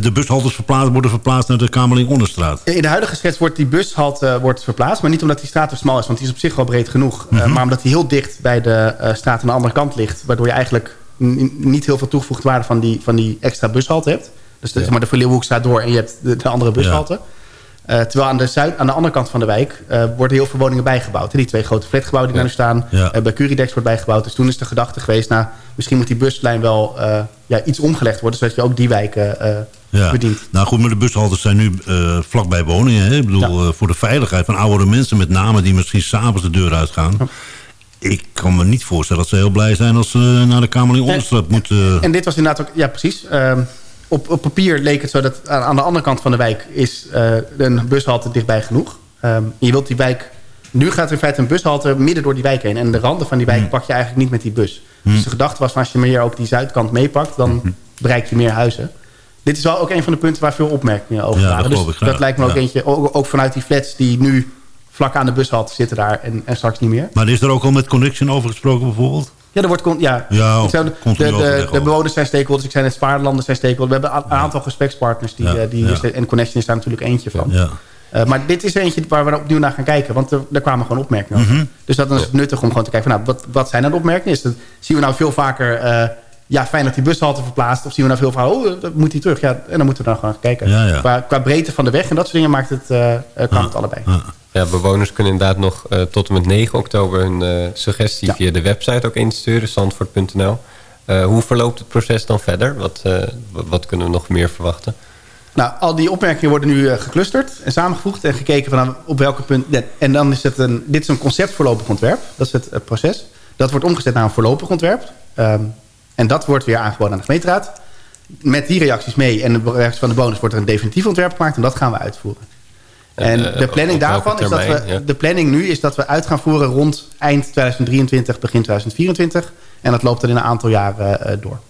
De bushaltes verplaatst, worden verplaatst naar de Kamerling Onderstraat. In de huidige schets wordt die bushalte wordt verplaatst. Maar niet omdat die straat te smal is, want die is op zich wel breed genoeg. Mhm. maar omdat die heel dicht bij de straat aan de andere kant ligt. Waardoor je eigenlijk niet heel veel toegevoegde waarde van die, van die extra bushalte hebt. Dus de, zeg maar de Verleeuwhoekstraat door en je hebt de, de andere bushalte. Eh, terwijl aan de, zuid, aan de andere kant van de wijk eh, worden heel veel woningen bijgebouwd. hè. Die twee grote flatgebouwen die daar nu staan. Ja. Eh, bij Curidex wordt bijgebouwd. Dus toen is de gedachte geweest... Nou, misschien moet die buslijn wel ja, iets omgelegd worden... zodat je ook die wijken Ja. bedient. Nou goed, maar de bushaltes zijn nu eh, vlakbij woningen. Hè? Ik bedoel, voor de veiligheid van oudere mensen met name... die misschien s'avonds de deur uitgaan. Ik kan me niet voorstellen dat ze heel blij zijn... als ze naar de Kamerling Onderstraat moeten... En dit was inderdaad ook, ja precies. Ehm, op, op papier leek het zo dat aan, aan de andere kant van de wijk is eh, een bushalte dichtbij genoeg. Ehm, je wilt die wijk, nu gaat er in feite een bushalte midden door die wijk heen. En de randen van die wijk Hmm. pak je eigenlijk niet met die bus. Dus de gedachte was van als je meer ook die zuidkant meepakt, dan Hmm. bereik je meer huizen. Dit is wel ook een van de punten waar veel opmerkingen over Ja, dat waren. Dus dat lijkt me ook Ja. eentje, ook, ook vanuit die flats die nu vlak aan de bushalte zitten daar en, en straks niet meer. Maar is er ook al met Connection over gesproken bijvoorbeeld? Ja, er wordt ja, Ja, ik zou- de, de, bewoners zijn stakeholders. Ik zei net, spaarlanden zijn stakeholders. We hebben een aantal gesprekspartners. Die, Ja, eh, die ja. En Connection is daar natuurlijk eentje van. Ja. Eh, maar dit is eentje waar we opnieuw naar gaan kijken. Want er, er kwamen gewoon opmerkingen. Mhm. Dus dat is nuttig om gewoon te kijken. Van, nou, wat, wat zijn dan opmerkingen? Is dat, zien we nou veel vaker... eh, ja, fijn dat die bushalte verplaatst. Of zien we nou veel vaker... Oh, dat moet hij terug. Ja, en dan moeten we dan gewoon kijken. Ja, ja. Qua, qua breedte van de weg en dat soort dingen maakt het, eh, eh, kan het allebei. Ja, bewoners kunnen inderdaad nog eh, tot en met 9 oktober hun eh, suggestie Ja. via de website ook insturen, zandvoort.nl. Eh, hoe verloopt het proces dan verder? Wat, eh, wat kunnen we nog meer verwachten? Nou, al die opmerkingen worden nu eh, geclusterd en samengevoegd en gekeken van nou, op welke punt. En dan is het een, dit is een concept voorlopig ontwerp. Dat is het, proces. Dat wordt omgezet naar een voorlopig ontwerp. Ehm, en dat wordt weer aangeboden aan de gemeenteraad. Met die reacties mee en de reacties van de bonus wordt er een definitief ontwerp gemaakt en dat gaan we uitvoeren. En eh, de planning daarvan is dat we... ja. De planning nu is dat we uit gaan voeren rond eind 2023, begin 2024. En dat loopt dan in een aantal jaren eh, door.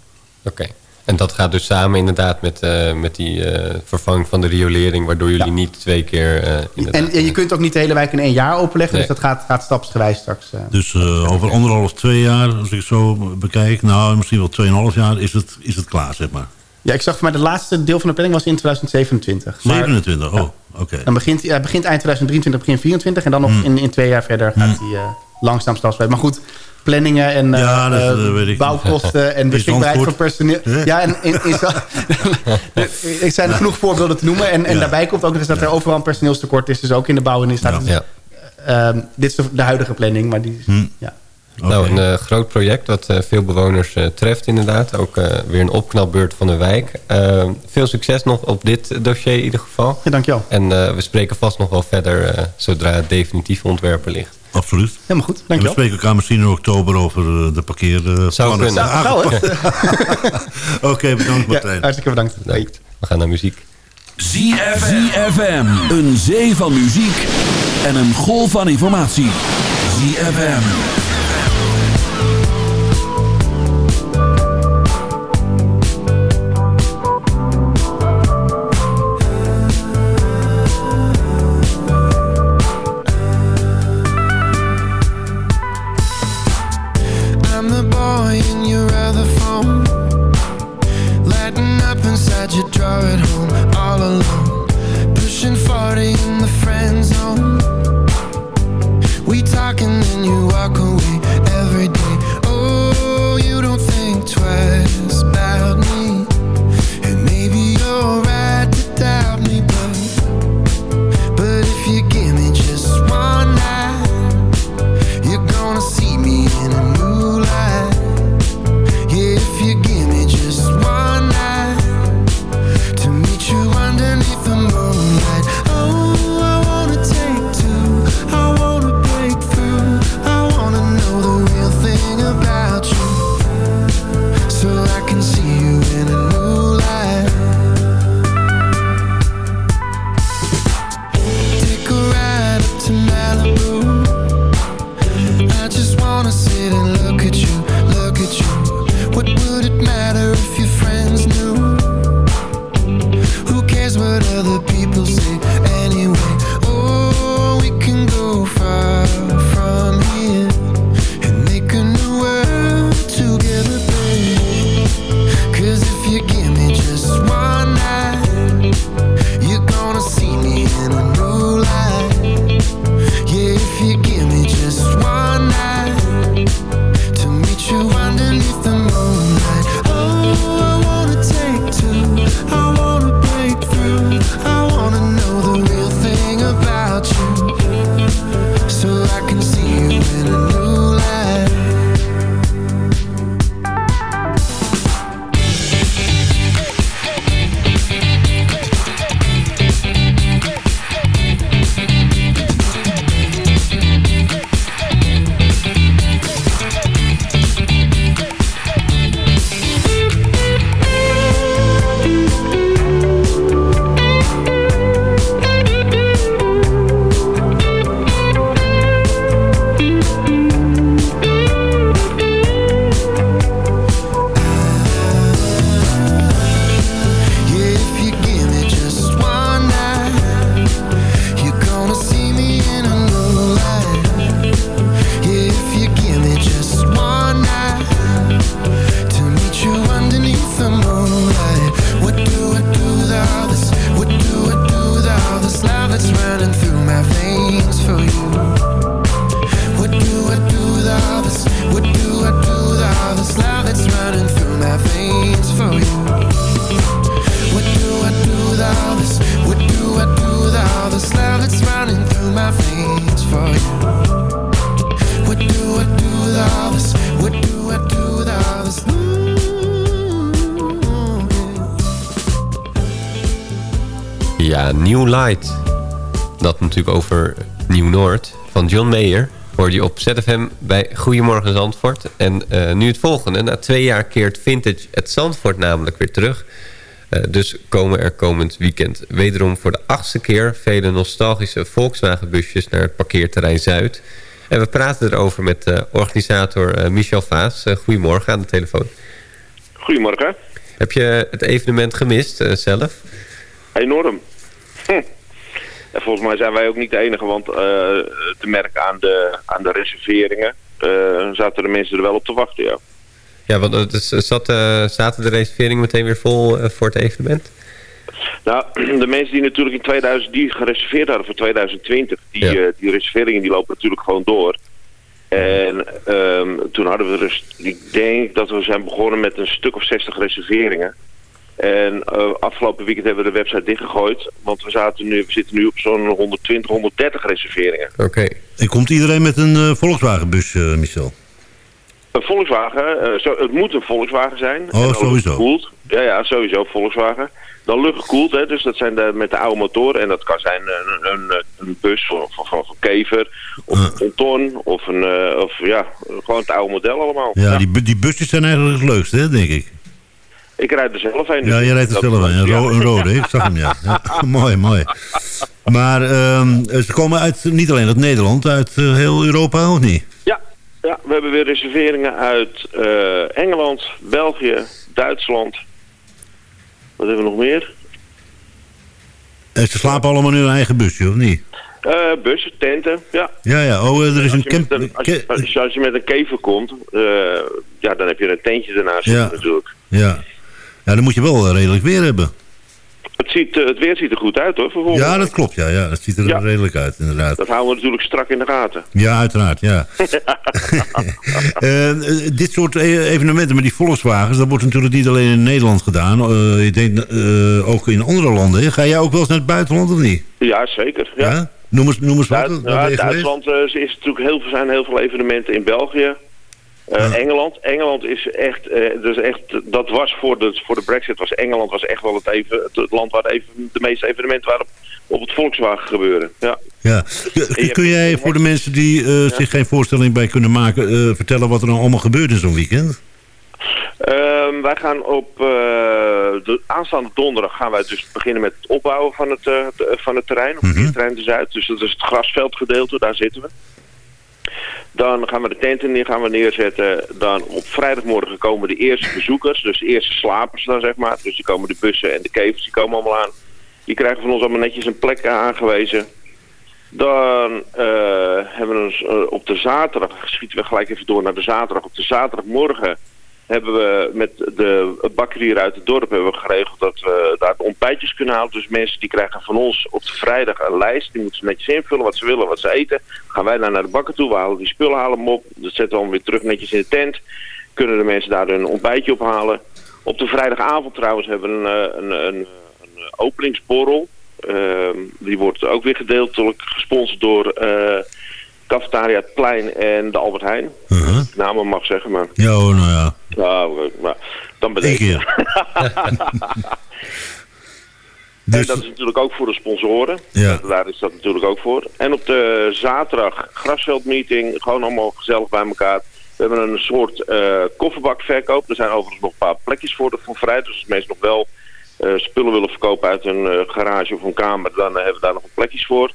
Oké. En dat gaat dus samen inderdaad met, eh, met die eh, vervanging van de riolering... waardoor jullie Ja. niet twee keer eh. En, en je kunt ook niet de hele wijk in één jaar openleggen. Nee. Dus dat gaat, gaat stapsgewijs straks. eh. Dus eh, over anderhalf, twee jaar, als ik het zo bekijk... nou, misschien wel tweeënhalf jaar, is het, is het klaar, zeg maar. Ja, ik zag voor mij de laatste deel van de planning was in 2027. Maar 27, oh, oké. Dan begint, ja, begint eind 2023, begin 24. En dan nog Hmm. in, in twee jaar verder gaat hij eh, langzaam stapsgewijs. Maar goed, planningen en eh, Ja, dat, eh, eh, weet ik. bouwkosten en beschikbaarheid van personeel. Ja, en in, in, ik zijn er genoeg voorbeelden te noemen. En, en Ja. daarbij komt ook nog eens dat er overal een personeelstekort is. Dus ook in de bouw en in staat. Ja. Ehm, dit is de, de huidige planning, maar die... Hm. Ja. Nou, een groot project dat eh, veel bewoners eh, treft inderdaad. Ook eh, weer een opknapbeurt van de wijk. Eh, veel succes nog op dit dossier in ieder geval. Ja, dankjewel. En eh, we spreken vast nog wel verder eh, zodra het definitieve ontwerp er ligt. Absoluut. Helemaal goed, En we dankjewel. spreken elkaar misschien in oktober over eh, de parkeer... eh, Zou kunnen. Ah? Oké, bedankt Ja, Martijn. hartstikke bedankt. Bedankt. We gaan naar muziek. ZFM. Een zee van muziek en een golf van informatie. ZFM. ZFM bij Goedemorgen Zandvoort. En eh, nu het volgende. Na twee jaar keert Vintage het Zandvoort namelijk weer terug. Eh, dus komen er komend weekend wederom voor de achtste keer... vele nostalgische Volkswagenbusjes naar het parkeerterrein Zuid. En we praten erover met eh, organisator Michel Vaas. Goedemorgen aan de telefoon. Goedemorgen. Heb je het evenement gemist zelf? Enorm. Hm. En volgens mij zijn wij ook niet de enige, want eh, te merken aan de, aan de reserveringen eh, zaten de mensen er wel op te wachten, ja. Ja, want het is, zat, eh, zaten de reserveringen meteen weer vol voor het evenement? Nou, de mensen die natuurlijk in 2000 die gereserveerd hadden voor 2020, die, Ja. die reserveringen die lopen natuurlijk gewoon door. En ehm, toen hadden we dus, ik denk dat we zijn begonnen met een stuk of 60 reserveringen. En eh, afgelopen weekend hebben we de website dichtgegooid, want we, zaten nu, we zitten nu op zo'n 120, 130 reserveringen. Oké. En komt iedereen met een eh, Volkswagenbus, eh, Michel? Een Volkswagen, eh, zo, het moet een Volkswagen zijn. Oh, sowieso. luchtgekoeld. Ja, ja, sowieso Volkswagen. Dan luchtgekoeld, hè, dus dat zijn de, met de oude motoren. En dat kan zijn een, een, een bus van, van, van, van Kever, of een Ponton, of, een, eh, of ja, gewoon het oude model allemaal. Ja, Die, die busjes zijn eigenlijk het leukste, hè, denk ik. Ik rijd er zelf heen. dus Ja, je rijdt er zelf een, een, ro- ja. een rode, ik zag hem, ja. ja mooi, mooi. Maar ehm, ze komen uit, niet alleen uit Nederland, uit eh, heel Europa, of niet? Ja, ja, we hebben weer reserveringen uit eh, Engeland, België, Duitsland. Wat hebben we nog meer? En ze slapen allemaal in hun eigen busje, of niet? Eh, bussen, tenten, ja. Ja, ja, oh, eh, er is Als een je, met camp... een, als, je, als, je, als je met een kever komt, eh, ja, dan heb je een tentje ernaast Ja. natuurlijk. Ja. Ja, dan moet je wel eh, redelijk weer hebben. Het, ziet, eh, het weer ziet er goed uit hoor, vervolgens. Ja, dat klopt, ja. ja dat ziet er Ja. redelijk uit, inderdaad. Dat houden we natuurlijk strak in de gaten. Ja, uiteraard, ja. Eh, dit soort e- evenementen met die Volkswagens, dat wordt natuurlijk niet alleen in Nederland gedaan. Ik denk ook in andere landen. Ga jij ook wel eens naar het buitenland of niet? Ja, zeker. Ja. Ja? Noem eens, noem eens wat. Ja? Duitsland eh, is natuurlijk heel, veel- zijn heel veel evenementen in België. Eh, Engeland. Engeland is echt, dus echt, dat was voor de, voor de brexit, was Engeland was echt wel het, even, het, land waar de, even, de meeste evenementen waren op, op het Volkswagen gebeuren. Ja. Ja. Kun- jij voor de mensen die eh, zich geen voorstelling bij kunnen maken... vertellen wat er nou allemaal gebeurt in zo'n weekend? Ehm, wij gaan op de aanstaande donderdag gaan wij dus beginnen met het opbouwen van het, van het terrein. Op het terrein de Zuid. Dus dat is het grasveldgedeelte, daar zitten we. Dan gaan we de tenten gaan we neerzetten. Dan op vrijdagmorgen komen de eerste bezoekers, dus de eerste slapers dan zeg maar. Dus die komen de bussen en de kevers, die komen allemaal aan. Die krijgen van ons allemaal netjes een plek aangewezen. Dan eh, hebben we ons eh, op de zaterdag, schieten we gelijk even door naar de zaterdag. Op de zaterdagmorgen hebben we met de bakker hier uit het dorp hebben we geregeld dat we daar ontbijtjes kunnen halen. Dus mensen die krijgen van ons op de vrijdag een lijst. Die moeten ze netjes invullen wat ze willen, wat ze eten. Gaan wij dan naar de bakker toe, we halen die spullen halen hem op. Dat zetten we dan weer terug netjes in de tent. Kunnen de mensen daar hun ontbijtje ophalen. Op de vrijdagavond trouwens hebben we een, eh, een, een, een openingsborrel. Ehm, die wordt ook weer gedeeltelijk gesponsord door eh Cafetaria Het Plein en de Albert Heijn. Uh-huh. Ik namen mag zeggen, maar... Ja nou ja. Nou, eh, maar dan bedenk keer. En dat is natuurlijk ook voor de sponsoren. Dus- Ja. Daar is dat natuurlijk ook voor. En op de zaterdag grasveldmeeting, gewoon allemaal gezellig bij elkaar. We hebben een soort eh, kofferbakverkoop. Er zijn overigens nog een paar plekjes voor, de, voor vrij. Dus als mensen nog wel eh, spullen willen verkopen uit een eh, garage of een kamer, dan hebben we daar nog plekjes voor.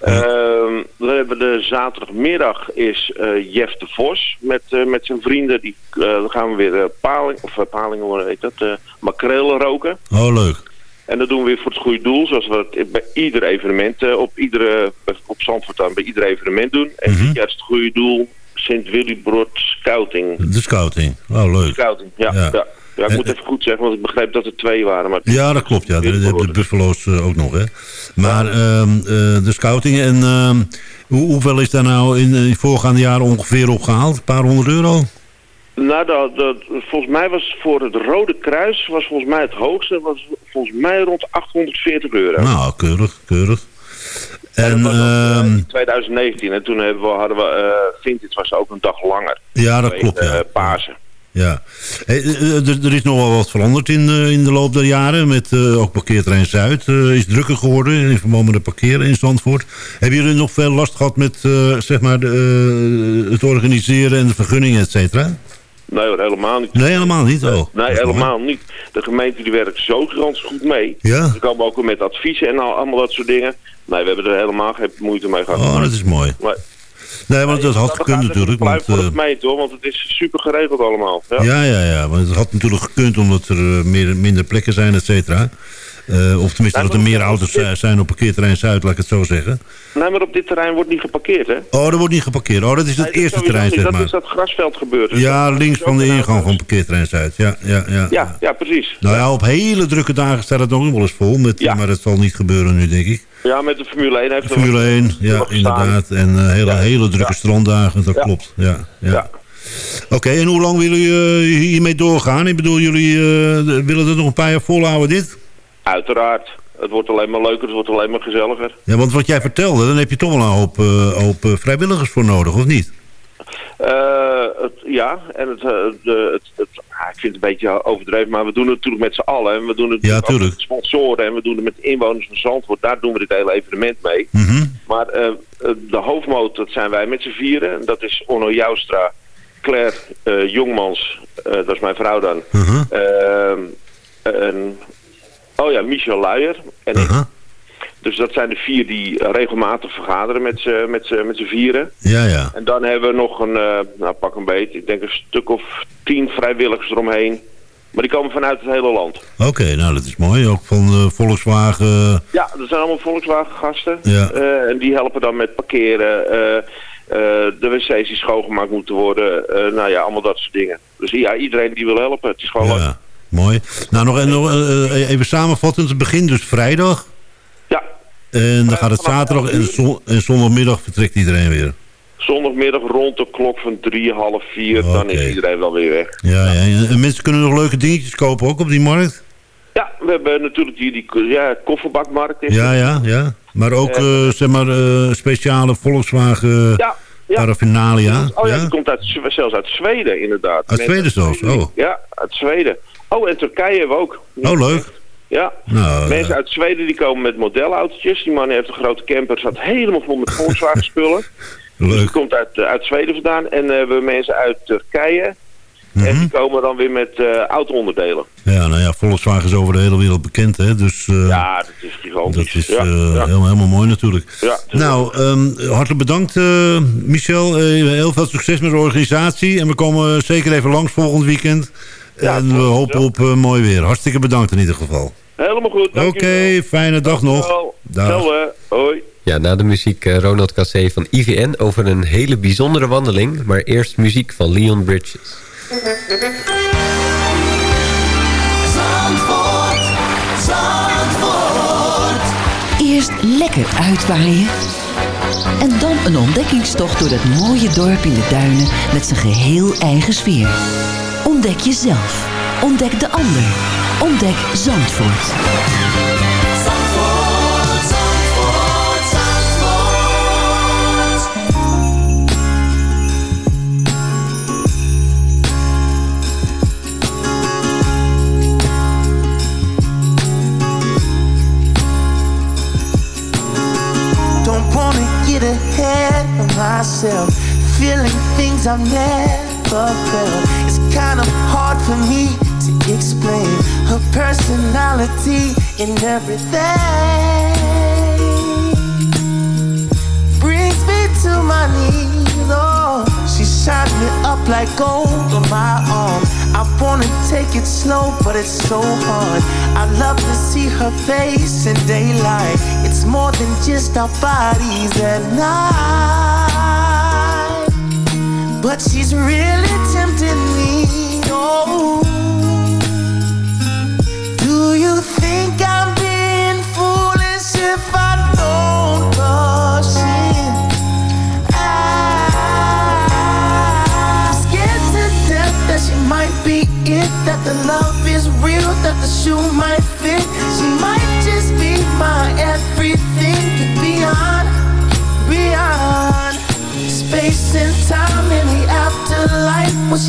Ehm, dan hebben we de zaterdagmiddag is eh, Jeff de Vos met, eh, met zijn vrienden. Die, eh, dan gaan we weer paling, of uh, palingen, hoe heet dat, makrelen roken. Oh, leuk. En dat doen we weer voor het goede doel, zoals we het bij ieder evenement, op, iedere, op Zandvoort dan, bij ieder evenement doen. En dit jaar is het goede doel Sint Willibrord Scouting. De scouting. Oh, leuk. Scouting, ja. Ja. ja. Ja. ik En- moet even goed zeggen, want ik begreep dat er twee waren. Maar Ja, dat klopt. Ja, de, de, Buffalo's eh, ook nog, hè. Maar ehm, eh, de scouting en ehm, hoe, hoeveel is daar nou in de voorgaande jaren ongeveer opgehaald? Een paar honderd euro? Nou, dat, dat, volgens mij was voor het Rode Kruis, was volgens mij het hoogste, was volgens mij rond 840 euro. Nou, keurig, keurig. En, ehm, In 2019, en toen hebben we, hadden we, eh Vintage was ook een dag langer. Ja, dat klopt, ja. eh, Pasen. Ja. Hey, eh, eh, er, er is nog wel wat veranderd in, eh, in de loop der jaren. Met eh, ook parkeerterrein Zuid eh, is drukker geworden in verband met de parkeren in Zandvoort. Hebben jullie nog veel last gehad met zeg maar de, het organiseren en de vergunningen, et cetera? Nee hoor, helemaal niet. Nee, helemaal niet. Oh, Nee, is mooi. helemaal niet. De gemeente die werkt zo gigantisch goed mee. Ja. Ze komen ook met adviezen en al, allemaal dat soort dingen. Nee, we hebben er helemaal geen moeite mee gehad. Oh, dat is mooi. Maar, Nee, want dat had gekund natuurlijk. pluim Want, voor eh, gemeente hoor, want het is super geregeld allemaal. Ja. ja, ja, ja. Want het had natuurlijk gekund omdat er eh, meer, minder plekken zijn, et cetera. Eh, of tenminste dat er maar- meer auto's zi- zijn op parkeerterrein Zuid, laat ik het zo zeggen. Nee, maar op dit terrein wordt niet geparkeerd hè. Oh, er wordt niet geparkeerd. Oh, dat is het Nee, eerste terrein, niet. zeg Dat is maar. dat grasveld gebeurd. Dus Ja, links van de ingang auto. van parkeerterrein Zuid. Ja, ja, ja. Ja, ja, precies. Nou ja, op hele drukke dagen staat het nog wel eens vol. Met, Ja. Maar dat zal niet gebeuren nu, denk ik. Ja, met de Formule 1 heeft er Formule wat- 1, ja, inderdaad. En eh, hele, Ja. hele drukke Ja. stranddagen, dat Ja. klopt. Ja, ja. Oké, en hoe lang willen jullie eh, hiermee doorgaan? Ik bedoel, jullie eh, willen het nog een paar jaar volhouden, dit? Uiteraard. Het wordt alleen maar leuker, het wordt alleen maar gezelliger. Ja, want wat jij vertelde, dan heb je toch wel een hoop, hoop vrijwilligers voor nodig, of niet? Eh, het, ja, en het, eh, de, het, het, ah, ik vind het een beetje overdreven, maar we doen het natuurlijk met z'n allen. En we doen het Ja, met sponsoren en we doen het met de inwoners van Zandvoort. Daar doen we dit hele evenement mee. Mhm. Maar eh, de hoofdmoot, dat zijn wij met z'n vieren. En Dat is Onno Joustra, Claire Jongmans, dat is mijn vrouw dan. Mhm. Ehm, en, oh ja, Michel Luijer en ik. Uh-huh. Dus dat zijn de vier die regelmatig vergaderen met z'n met met vieren. Ja, ja. En dan hebben we nog een, eh, nou pak een beet, ik denk een stuk of tien vrijwilligers eromheen. Maar die komen vanuit het hele land. Oké, nou dat is mooi. Ook van eh, Volkswagen. Ja, dat zijn allemaal Volkswagen gasten. Ja. Eh, en die helpen dan met parkeren, eh, eh, de wc's die schoongemaakt moeten worden. eh, nou ja, allemaal dat soort dingen. Dus ja, iedereen die wil helpen. Het is gewoon leuk. Ja, mooi. Nou, nog, en nog eh, eh, even samenvattend. Het begint dus vrijdag. En dan gaat het zaterdag en, zon- en zondagmiddag vertrekt iedereen weer. Zondagmiddag rond de klok van drie, half vier, dan is iedereen wel weer weg. Ja, ja, en mensen kunnen nog leuke dingetjes kopen ook op die markt. Ja, we hebben natuurlijk hier die ja, kofferbakmarkt. Is Ja, ja, ja. Maar ook, Eh, eh, zeg maar, eh, speciale Volkswagen Ja, ja. paraphernalia. Oh ja, ja? die komt uit, zelfs uit Zweden inderdaad. Uit Zweden zelfs, oh. Ja, uit Zweden. Oh, en Turkije hebben we ook. Oh, leuk. Ja. Nou, Mensen uit Zweden die komen met modelautootjes. Die man heeft een grote camper, zat helemaal vol met Volkswagen spullen. Dus die leuk. komt uit, eh, uit Zweden vandaan. En eh, we hebben mensen uit Turkije. Mhm. En die komen dan weer met eh auto-onderdelen. Ja, nou ja, Volkswagen is over de hele wereld bekend, hè. Dus eh, Ja, dat is gigantisch. dat is ja, eh, ja. Helemaal, helemaal mooi natuurlijk. Ja, Nou, ehm, hartelijk bedankt eh, Michel. Eh, heel veel succes met de organisatie. En we komen zeker even langs volgend weekend. En we hopen op eh, mooi weer. Hartstikke bedankt in ieder geval. Helemaal goed. Oké, fijne dag nog. Dag. Hoi. Ja, na de muziek eh, Ronald Cassé van IVN over een hele bijzondere wandeling. Maar eerst muziek van Leon Bridges. Zandvoort, Zandvoort. Eerst lekker uitwaaien. En dan een ontdekkingstocht door dat mooie dorp in de duinen met zijn geheel eigen sfeer. Ontdek jezelf. Ontdek de ander. Ontdek Zandvoort. Zandvoort, Zandvoort, Zandvoort. Don't wanna get ahead of myself. Feeling things I've never felt. It's kind of hard for me to explain her personality in everything. Brings me to my knees. Oh, she shines me up like gold on my arm. I wanna take it slow, but it's so hard. I love to see her face in daylight. It's more than just our bodies at night. But she's really tempting me. Oh, do you think I'm being foolish if I don't rush in? I'm scared to death that she might be it, that the love is real, that the shoe might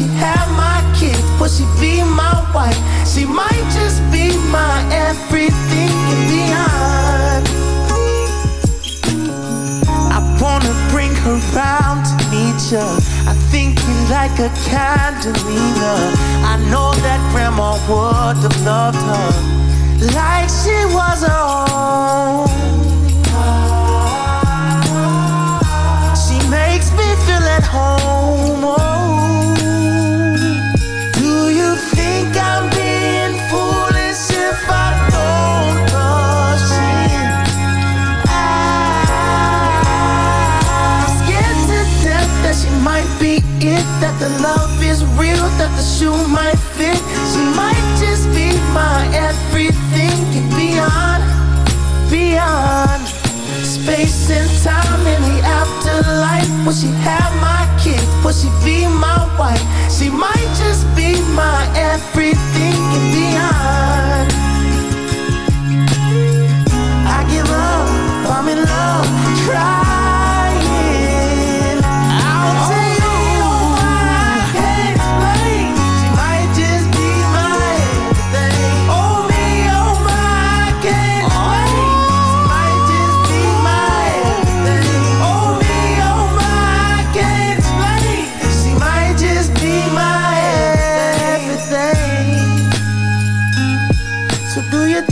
she have my kids? Will she be my wife? She might just be my everything and beyond. I wanna bring her round to meet preacher. I think you like a candelina. I know that grandma would have loved her like she was her own. She makes me feel at home. Oh. Shoe might fit. She might just be my everything and beyond, beyond space and time in the afterlife. Will she have my kids? Will she be my wife? She might just be my everything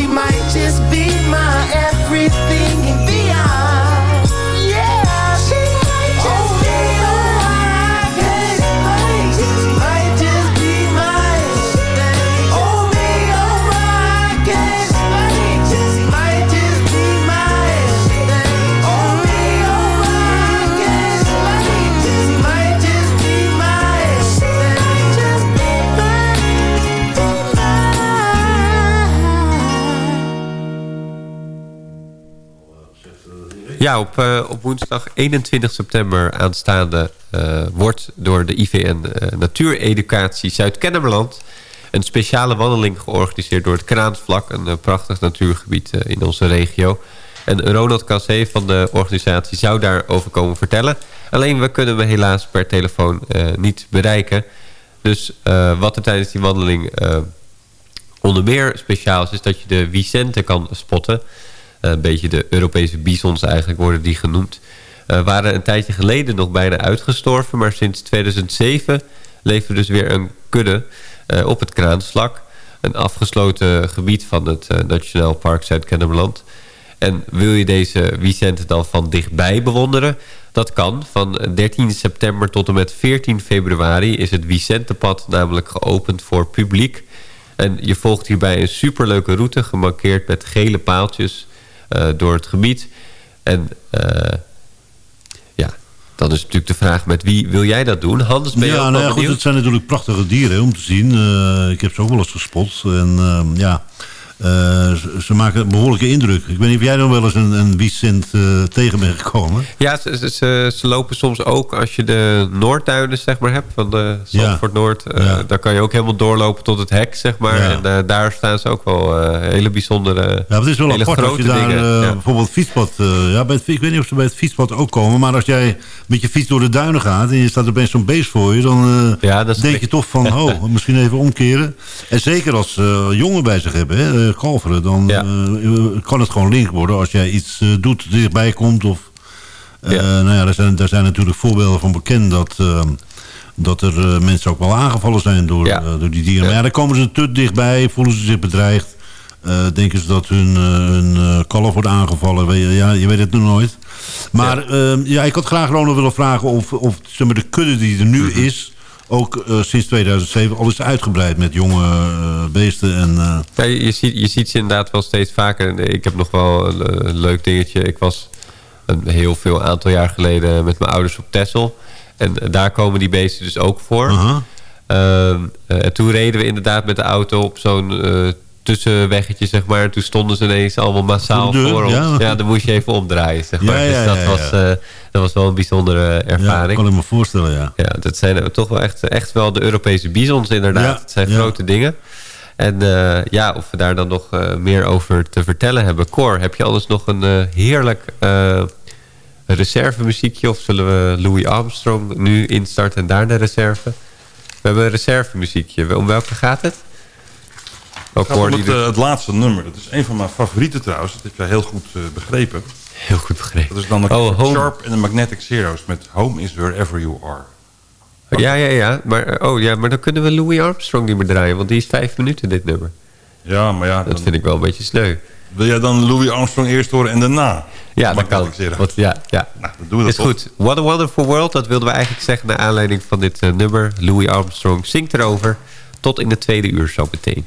She might just be my everything Ja, op, eh, op woensdag 21 september aanstaande eh, wordt door de IVN eh, Natuureducatie Zuid-Kennemerland een speciale wandeling georganiseerd door het Kraansvlak, een prachtig natuurgebied in onze regio. En Ronald Cassé van de organisatie zou daarover komen vertellen. Alleen we kunnen hem helaas per telefoon niet bereiken. Dus wat er tijdens die wandeling onder meer speciaal is, is dat je de Vicente kan spotten. Eh, een beetje de Europese bisons eigenlijk worden die genoemd. Eh, waren een tijdje geleden nog bijna uitgestorven. Maar sinds 2007 leven we dus weer een kudde eh, op het Kraanslak. Een afgesloten gebied van het Nationaal Park Zuid-Kennemerland. En wil je deze Vicente dan van dichtbij bewonderen? Dat kan. Van 13 september tot en met 14 februari is het Vicentepad namelijk geopend voor publiek. En je volgt hierbij een superleuke route, gemarkeerd met gele paaltjes door het gebied. En eh, ja, dan is natuurlijk de vraag met wie wil jij dat doen? Hans, ben je ook Ja, wel nou ja, goed, het zijn natuurlijk prachtige dieren om te zien. Eh, ik heb ze ook wel eens gespot. En ehm, ja, eh, ze, ze maken een behoorlijke indruk. Ik weet niet of jij dan wel eens een, een eh, tegen bent gekomen. Ja, ze, ze, ze, ze lopen soms ook als je de Noordduinen zeg maar, hebt, van de Zandvoort Noord. eh, Ja. Daar kan je ook helemaal doorlopen tot het hek, zeg maar. En eh, daar staan ze ook wel eh, hele bijzondere, Ja, het is wel apart als je daar eh, bijvoorbeeld fietspad... eh, ja, bij het, ik weet niet of ze bij het fietspad ook komen... maar als jij met je fiets door de duinen gaat... en je staat opeens zo'n beest voor je... dan eh, Ja, denk je toch van... oh, misschien even omkeren. En zeker als ze jongen bij zich hebben, hè, eh, kalveren... dan Ja. eh, kan het gewoon link worden als jij iets eh, doet, dichtbij komt... of Ja. nou ja, daar zijn, daar zijn natuurlijk voorbeelden van bekend... dat, dat er mensen ook wel aangevallen zijn door, Ja. door die dieren. Maar ja, dan komen ze te dichtbij, voelen ze zich bedreigd... Denken ze dat hun, hun kalf wordt aangevallen? Weet je, ja, je weet het nog nooit. Maar ja. ja, ik had graag Ronald willen vragen of, of zeg maar, de kudde die er nu is... ook eh, sinds 2007 al is uitgebreid met jonge eh, beesten. En, eh, Ja, je, je ziet, je ziet ze inderdaad wel steeds vaker. Ik heb nog wel een, een leuk dingetje. Ik was een heel veel aantal jaar geleden met mijn ouders op Texel. En daar komen die beesten dus ook voor. Ehm, eh, en toen reden we inderdaad met de auto op zo'n tussenweggetje, zeg maar. Toen stonden ze ineens allemaal massaal Voor de deur, voor ons. ja. Ja. dan moest je even omdraaien, zeg maar. Ja, ja, dus dat, ja, ja, was, ja. eh, dat was wel een bijzondere Ja, ervaring. kan ik me voorstellen, ja. Ja, dat zijn toch wel echt, echt wel de Europese bizons inderdaad. Ja, het zijn ja. grote dingen. En eh, ja, of we daar dan nog eh, meer over te vertellen hebben. Cor, heb je anders nog een heerlijk eh reservemuziekje? Of zullen we Louis Armstrong nu instarten en daar de reserve? We hebben een reservemuziekje. Om welke gaat het? Oh, Het die eh, het laatste nummer. Dat is een van mijn favorieten trouwens. Dat heb jij heel goed eh, begrepen. Heel goed begrepen. Dat is dan de Oh, Home. Sharp en de Magnetic Zeros met Home is Wherever You Are. Ja, ja, ja. Maar, eh, oh, ja. maar dan kunnen we Louis Armstrong niet meer draaien. Want die is vijf minuten, dit nummer. Ja, maar ja... Dat vind ik wel een beetje sneu. Wil jij dan Louis Armstrong eerst horen en daarna? Ja, dat kan. Want, ja, ja. Nou, dan doen we dat is goed. What a Wonderful World, dat wilden we eigenlijk zeggen... naar aanleiding van dit nummer. Louis Armstrong zingt erover. Tot in de tweede uur zo meteen.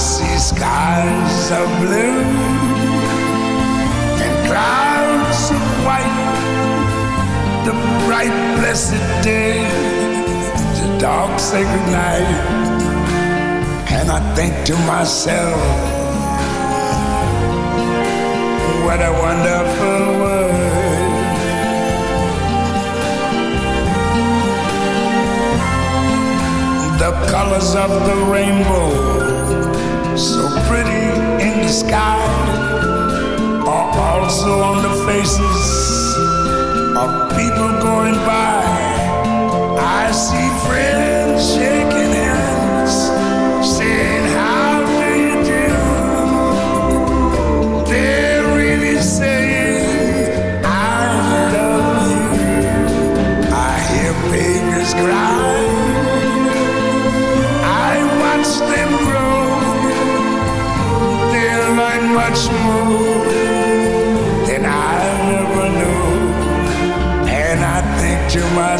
see skies of blue and clouds of white. The bright, blessed day, the dark, sacred night. And I think to myself, what a wonderful world. The colors of the rainbow, so pretty in the sky, are also on the faces of people going by. I see friends shaking hands,